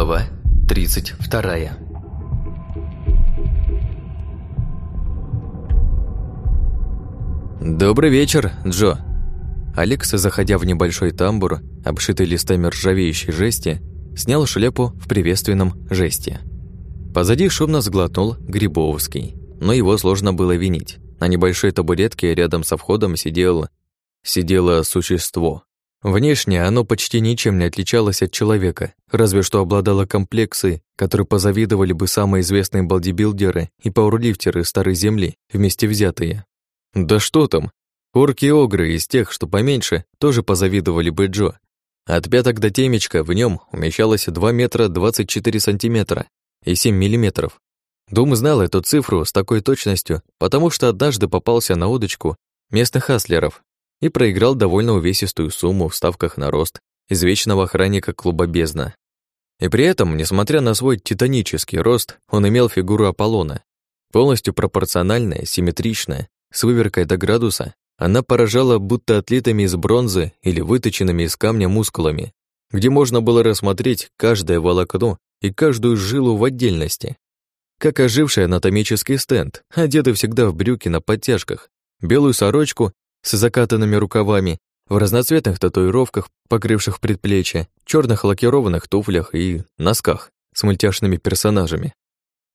Глава 32 «Добрый вечер, Джо!» Алекс, заходя в небольшой тамбур, обшитый листами ржавеющей жести, снял шляпу в приветственном жесте. Позади шумно сглотнул Грибовский, но его сложно было винить. На небольшой табуретке рядом со входом сидело, сидело существо. Внешне оно почти ничем не отличалось от человека, разве что обладало комплексой, которые позавидовали бы самые известные бодибилдеры и пауэрлифтеры старой земли, вместе взятые. Да что там, орки и огры из тех, что поменьше, тоже позавидовали бы Джо. От пяток до темечка в нем умещалось 2 метра 24 сантиметра и 7 миллиметров. Дум знал эту цифру с такой точностью, потому что однажды попался на удочку местных хаслеров и проиграл довольно увесистую сумму в ставках на рост из вечного охранника клуба «Бездна». И при этом, несмотря на свой титанический рост, он имел фигуру Аполлона. Полностью пропорциональная, симметричная, с выверкой до градуса, она поражала будто отлитыми из бронзы или выточенными из камня мускулами, где можно было рассмотреть каждое волокно и каждую жилу в отдельности как оживший анатомический стенд, одетый всегда в брюки на подтяжках, белую сорочку с закатанными рукавами, в разноцветных татуировках, покрывших предплечья, черных лакированных туфлях и носках с мультяшными персонажами.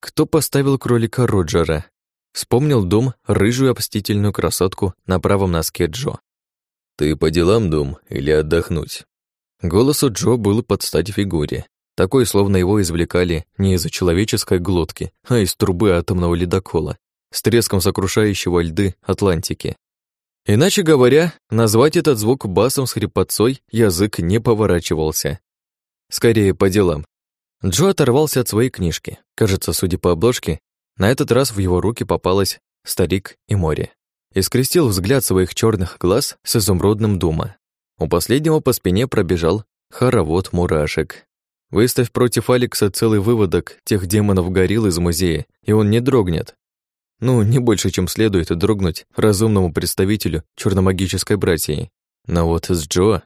Кто поставил кролика Роджера? Вспомнил дом рыжую обстительную красотку на правом носке Джо. «Ты по делам, дом, или отдохнуть?» Голос у Джо был под стать фигуре, такой, словно его извлекали не из человеческой глотки, а из трубы атомного ледокола, с треском сокрушающего льды Атлантики. Иначе говоря, назвать этот звук басом с хрипотцой язык не поворачивался. Скорее по делам. Джо оторвался от своей книжки. Кажется, судя по обложке, на этот раз в его руки попалась «Старик и море» и скрестил взгляд своих черных глаз с изумрудным дума. У последнего по спине пробежал хоровод мурашек. Выставь против Алекса целый выводок тех демонов-горилл из музея, и он не дрогнет. Ну, не больше, чем следует дрогнуть разумному представителю черномагической братьи. Но вот с Джо...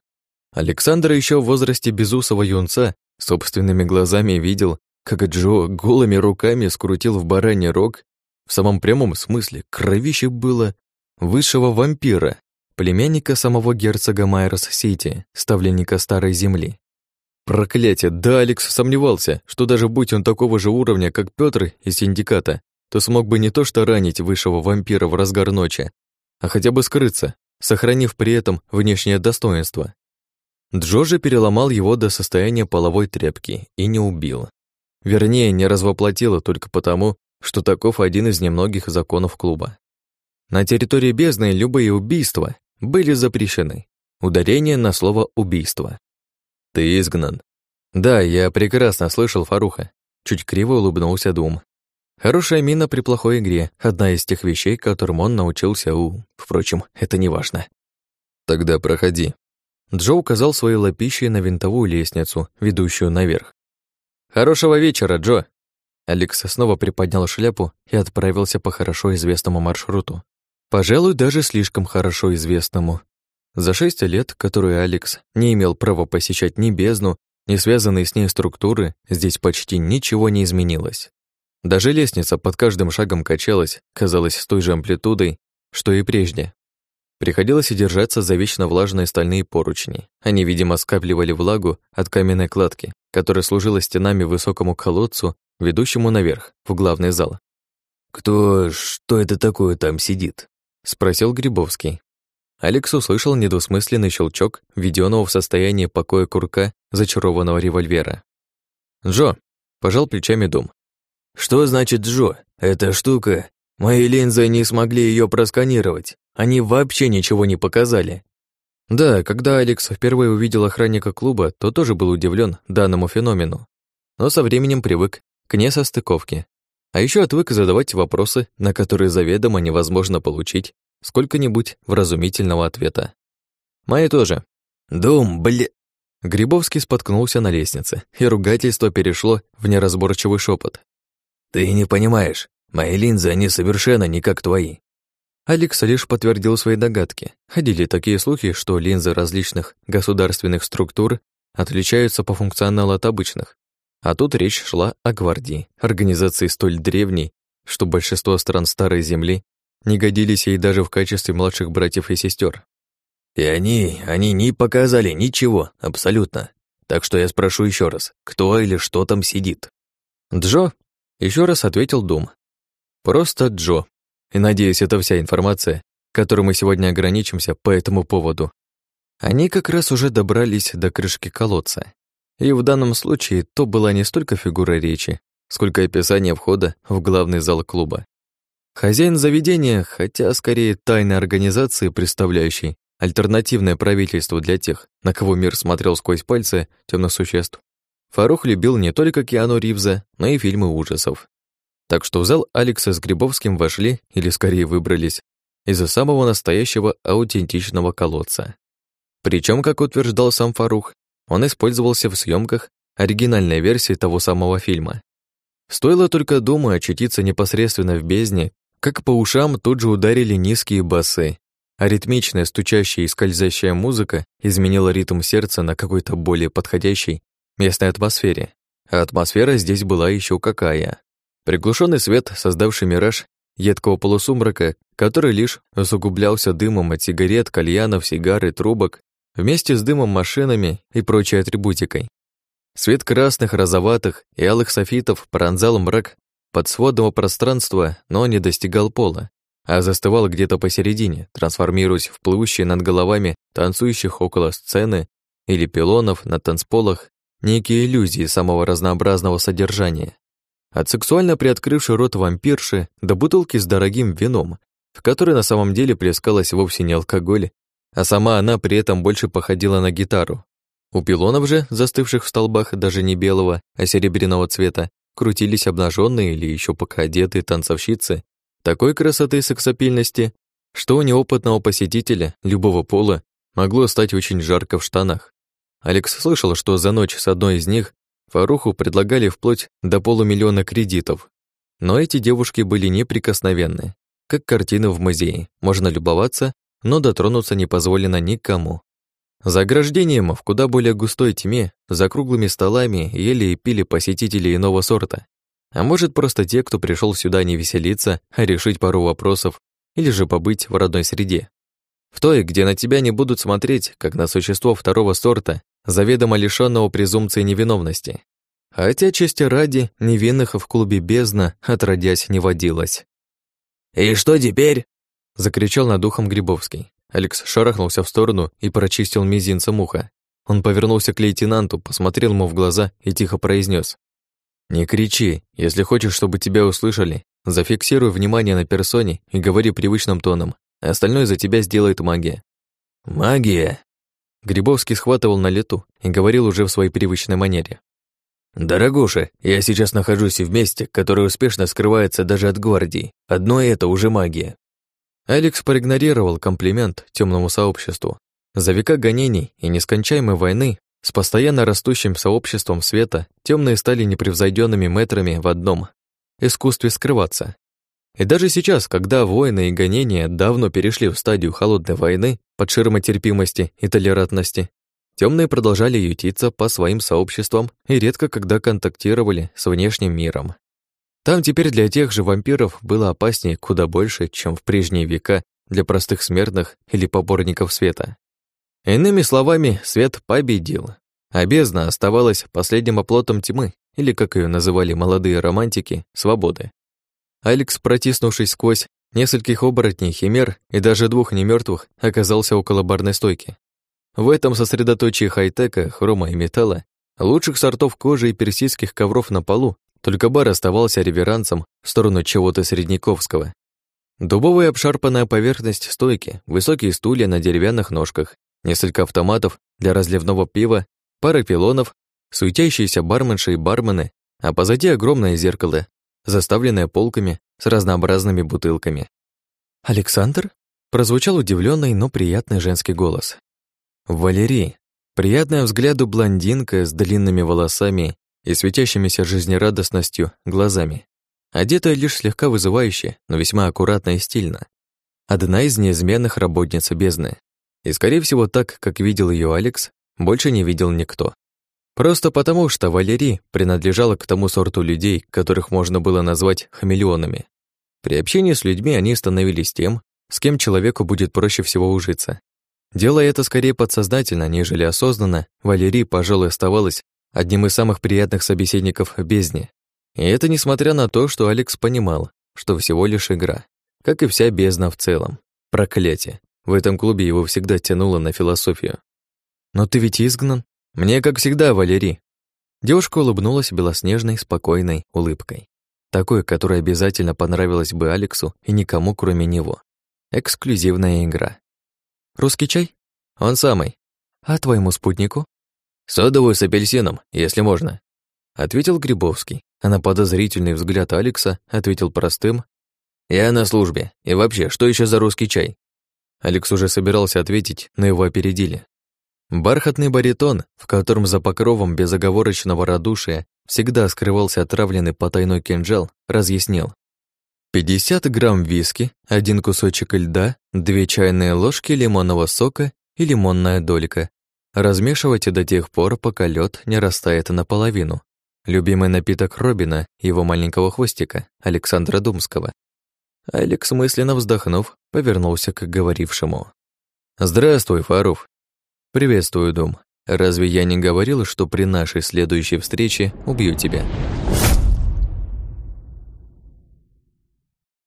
Александр еще в возрасте безусого юнца собственными глазами видел, как Джо голыми руками скрутил в бараний рог, в самом прямом смысле кровище было высшего вампира, племянника самого герцога Майерс-Сити, ставленника Старой Земли. Проклятие, да, Алекс сомневался, что даже будь он такого же уровня, как Пётр из синдиката, то смог бы не то что ранить высшего вампира в разгар ночи, а хотя бы скрыться, сохранив при этом внешнее достоинство. Джо же переломал его до состояния половой тряпки и не убил. Вернее, не развоплотило только потому, что таков один из немногих законов клуба. На территории бездны любые убийства были запрещены. Ударение на слово «убийство». «Ты изгнан». «Да, я прекрасно слышал Фаруха». Чуть криво улыбнулся Дум. Хорошая мина при плохой игре — одна из тех вещей, которым он научился у... Впрочем, это не важно. «Тогда проходи». Джо указал своей лапищей на винтовую лестницу, ведущую наверх. «Хорошего вечера, Джо!» Алекс снова приподнял шляпу и отправился по хорошо известному маршруту. Пожалуй, даже слишком хорошо известному. За шесть лет, которые Алекс не имел права посещать ни бездну, ни связанные с ней структуры, здесь почти ничего не изменилось. Даже лестница под каждым шагом качалась, казалось, с той же амплитудой, что и прежде. Приходилось держаться за вечно влажные стальные поручни. Они, видимо, скапливали влагу от каменной кладки, которая служила стенами высокому колодцу, ведущему наверх, в главный зал. «Кто... что это такое там сидит?» — спросил Грибовский. Алекс услышал недвусмысленный щелчок, введенного в состояние покоя курка зачарованного револьвера. «Джо!» — пожал плечами дом. «Что значит Джо? Эта штука... Мои линзы не смогли ее просканировать. Они вообще ничего не показали». Да, когда Алекс впервые увидел охранника клуба, то тоже был удивлен данному феномену. Но со временем привык к несостыковке. А еще отвык задавать вопросы, на которые заведомо невозможно получить сколько-нибудь вразумительного ответа. Мои тоже. Дом, бля... Грибовский споткнулся на лестнице, и ругательство перешло в неразборчивый шепот. «Ты не понимаешь, мои линзы, они совершенно не как твои». Алекс лишь подтвердил свои догадки. Ходили такие слухи, что линзы различных государственных структур отличаются по функционалу от обычных. А тут речь шла о гвардии, организации столь древней, что большинство стран Старой Земли не годились ей даже в качестве младших братьев и сестер. И они, они не показали ничего, абсолютно. Так что я спрошу еще раз, кто или что там сидит? Джо? Еще раз ответил Дум. Просто Джо. И надеюсь, это вся информация, которой мы сегодня ограничимся по этому поводу. Они как раз уже добрались до крышки колодца. И в данном случае то была не столько фигура речи, сколько описание входа в главный зал клуба. Хозяин заведения, хотя скорее тайной организации, представляющей альтернативное правительство для тех, на кого мир смотрел сквозь пальцы темных существ, Фарух любил не только Киану Ривза, но и фильмы ужасов. Так что в зал Алекса с Грибовским вошли, или скорее выбрались, из-за самого настоящего аутентичного колодца. Причем, как утверждал сам Фарух, он использовался в съемках оригинальной версии того самого фильма. Стоило только дома очутиться непосредственно в бездне, как по ушам тут же ударили низкие басы, а ритмичная, стучащая и скользящая музыка изменила ритм сердца на какой-то более подходящей местной атмосфере. А атмосфера здесь была еще какая. Приглушенный свет, создавший мираж едкого полусумрака, который лишь усугублялся дымом от сигарет, кальянов, сигар и трубок, вместе с дымом машинами и прочей атрибутикой. Свет красных, розоватых и алых софитов пронзал мрак подсводного пространства, но не достигал пола, а застывал где-то посередине, трансформируясь в плывущие над головами танцующих около сцены или пилонов на танцполах некие иллюзии самого разнообразного содержания. От сексуально приоткрывшей рот вампирши до бутылки с дорогим вином, в которой на самом деле плескалась вовсе не алкоголь, а сама она при этом больше походила на гитару. У пилонов же, застывших в столбах даже не белого, а серебряного цвета, крутились обнаженные или еще пока одетые танцовщицы такой красоты и сексапильности, что у неопытного посетителя любого пола могло стать очень жарко в штанах. Алекс слышал, что за ночь с одной из них Фаруху предлагали вплоть до полумиллиона кредитов. Но эти девушки были неприкосновенны, как картины в музее. Можно любоваться, но дотронуться не позволено никому. За ограждением в куда более густой тьме, за круглыми столами ели и пили посетители иного сорта. А может, просто те, кто пришел сюда не веселиться, а решить пару вопросов, или же побыть в родной среде. В той, где на тебя не будут смотреть, как на существо второго сорта, заведомо лишённого презумпции невиновности. Хотя чести ради невинных в клубе бездна отродясь не водилось. «И что теперь?» — закричал над ухом Грибовский. Алекс шарахнулся в сторону и прочистил мизинцем ухо. Он повернулся к лейтенанту, посмотрел ему в глаза и тихо произнес: «Не кричи. Если хочешь, чтобы тебя услышали, зафиксируй внимание на персоне и говори привычным тоном. Остальное за тебя сделает магия». «Магия?» Грибовский схватывал на лету и говорил уже в своей привычной манере. «Дорогуша, я сейчас нахожусь в месте, которое успешно скрывается даже от гвардии. Одно это уже магия». Алекс проигнорировал комплимент темному сообществу. За века гонений и нескончаемой войны с постоянно растущим сообществом света темные стали непревзойденными метрами в одном — искусстве скрываться. И даже сейчас, когда войны и гонения давно перешли в стадию холодной войны под ширмой терпимости и толерантности, темные продолжали ютиться по своим сообществам и редко когда контактировали с внешним миром. Там теперь для тех же вампиров было опаснее куда больше, чем в прежние века для простых смертных или поборников света. Иными словами, свет победил, а бездна оставалась последним оплотом тьмы, или, как ее называли молодые романтики, свободы. Алекс, протиснувшись сквозь нескольких оборотней, химер и даже двух немертвых, оказался около барной стойки. В этом сосредоточии хай-тека, хрома и металла, лучших сортов кожи и персидских ковров на полу, только бар оставался реверансом в сторону чего-то среднековского. Дубовая обшарпанная поверхность стойки, высокие стулья на деревянных ножках, несколько автоматов для разливного пива, пара пилонов, суетящиеся барменши и бармены, а позади огромное зеркало, заставленное полками с разнообразными бутылками. «Александр?» — прозвучал удивленный, но приятный женский голос. «Валерий, приятная взгляду блондинка с длинными волосами и светящимися жизнерадостностью глазами, одетая лишь слегка вызывающе, но весьма аккуратно и стильно. Одна из неизменных работниц бездны. И, скорее всего, так, как видел ее Алекс, больше не видел никто. Просто потому, что Валерий принадлежала к тому сорту людей, которых можно было назвать хамелеонами. При общении с людьми они становились тем, с кем человеку будет проще всего ужиться. Делая это скорее подсознательно, нежели осознанно, Валерий, пожалуй, оставалась одним из самых приятных собеседников в бездне. И это несмотря на то, что Алекс понимал, что всего лишь игра, как и вся бездна в целом. Проклятие. В этом клубе его всегда тянуло на философию. «Но ты ведь изгнан?» «Мне, как всегда, Валерий». Девушка улыбнулась белоснежной, спокойной улыбкой. Такой, которая обязательно понравилась бы Алексу и никому, кроме него. Эксклюзивная игра. «Русский чай?» «Он самый». «А твоему спутнику?» «Содовую с апельсином, если можно», — ответил Грибовский, а на подозрительный взгляд Алекса ответил простым. «Я на службе. И вообще, что еще за русский чай?» Алекс уже собирался ответить, но его опередили. Бархатный баритон, в котором за покровом безоговорочного радушия всегда скрывался отравленный потайной кинжал, разъяснил. 50 грамм виски, один кусочек льда, две чайные ложки лимонного сока и лимонная долька. Размешивайте до тех пор, пока лед не растает наполовину. Любимый напиток Робина, его маленького хвостика, Александра Думского. Алекс, мысленно вздохнув, повернулся к говорившему. «Здравствуй, Фаруф. «Приветствую, дом. Разве я не говорил, что при нашей следующей встрече убью тебя?»